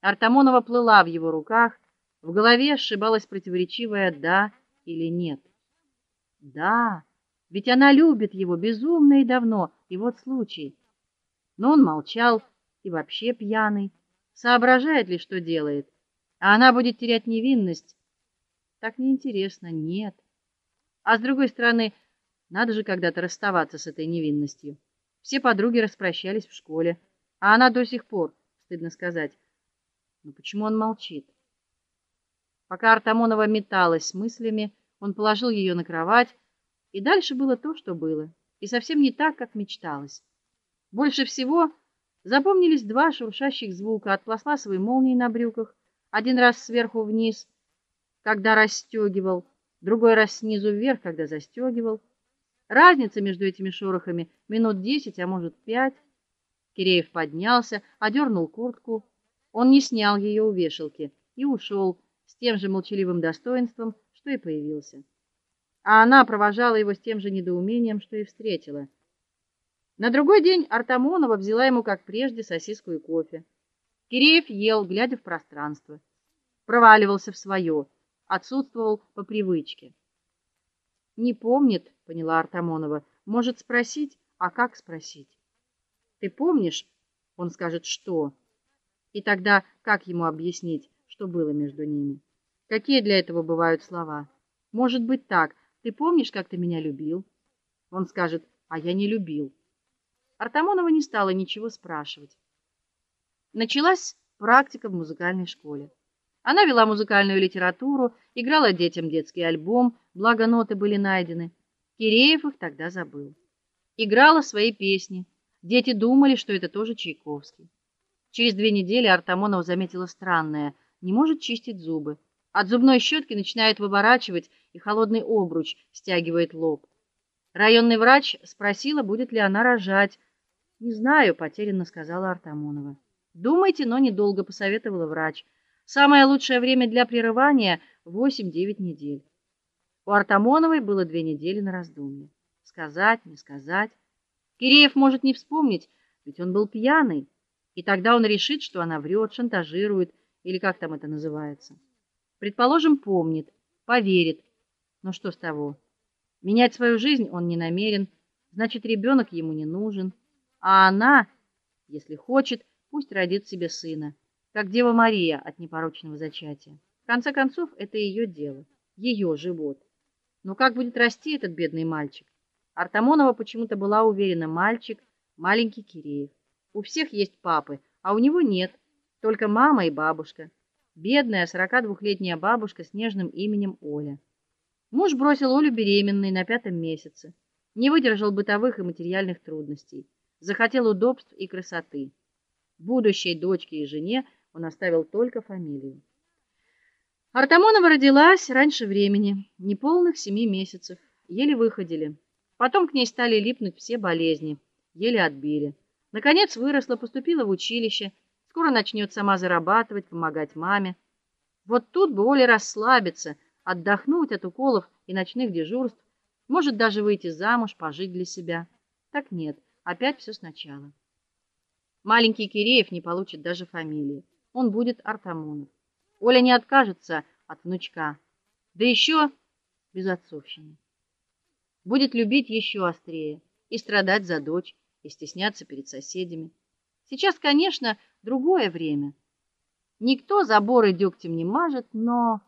Артамонова плыла в его руках, в голове сшибалось противоречивое да или нет. Да, ведь она любит его безумно и давно, и вот случай. Но он молчал и вообще пьяный, соображает ли, что делает. А она будет терять невинность. Так неинтересно, нет. А с другой стороны, надо же когда-то расставаться с этой невинностью. Все подруги распрощались в школе, а она до сих пор, стыдно сказать. Но почему он молчит? Пока Артамонова металась мыслями, он положил ее на кровать, и дальше было то, что было, и совсем не так, как мечталось. Больше всего запомнились два шуршащих звука от пластмассовой молнии на брюках, один раз сверху вниз, когда расстегивал, другой раз снизу вверх, когда застегивал. Разница между этими шорохами минут десять, а может, пять. Киреев поднялся, одернул куртку. Он не снял ее у вешалки и ушел с тем же молчаливым достоинством, что и появился. А она провожала его с тем же недоумением, что и встретила. На другой день Артамонова взяла ему, как прежде, сосиску и кофе. Киреев ел, глядя в пространство, проваливался в свое, отсутствовал по привычке. Не помнит, поняла Артамонова. Может спросить, а как спросить? Ты помнишь? Он скажет, что? И тогда как ему объяснить, что было между ними? Какие для этого бывают слова? Может быть так: ты помнишь, как ты меня любил? Он скажет: а я не любил. Артамонова не стала ничего спрашивать. Началась практика в музыкальной школе. Она вела музыкальную литературу, играла детям детский альбом, благо ноты были найдены. Киреев их тогда забыл. Играла свои песни. Дети думали, что это тоже Чайковский. Через две недели Артамонова заметила странное: не может чистить зубы. От зубной щетки начинает выворачивать, и холодный обруч стягивает лоб. Районный врач спросила, будет ли она рожать. "Не знаю", потерянно сказала Артамонова. "Думайте, но недолго", посоветовала врач. Самое лучшее время для прерывания 8-9 недель. У Артамоновой было две недели на раздумье. Сказать, не сказать. Киреев может не вспомнить, ведь он был пьяный, и тогда он решит, что она врет, шантажирует или как там это называется. Предположим, помнит, поверит. Но что с того? Менять свою жизнь он не намерен, значит, ребенок ему не нужен, а она, если хочет, пусть родит себе сына как Дева Мария от непорочного зачатия. В конце концов, это ее дело, ее живот. Но как будет расти этот бедный мальчик? Артамонова почему-то была уверена, мальчик маленький Киреев. У всех есть папы, а у него нет, только мама и бабушка. Бедная 42-летняя бабушка с нежным именем Оля. Муж бросил Олю беременной на пятом месяце. Не выдержал бытовых и материальных трудностей, захотел удобств и красоты. Будущей дочке и жене он оставил только фамилию. Артамонова родилась раньше времени, неполных семи месяцев. Еле выходили. Потом к ней стали липнуть все болезни, еле отбили. Наконец выросла, поступила в училище, скоро начнет сама зарабатывать, помогать маме. Вот тут бы Оля расслабиться, отдохнуть от уколов и ночных дежурств, может даже выйти замуж, пожить для себя. Так нет, опять все сначала. Маленький Киреев не получит даже фамилии он будет Артамонов. Оля не откажется от внучка, да еще без отцовщины. Будет любить еще острее и страдать за дочь, и стесняться перед соседями. Сейчас, конечно, другое время. Никто заборы дегтем не мажет, но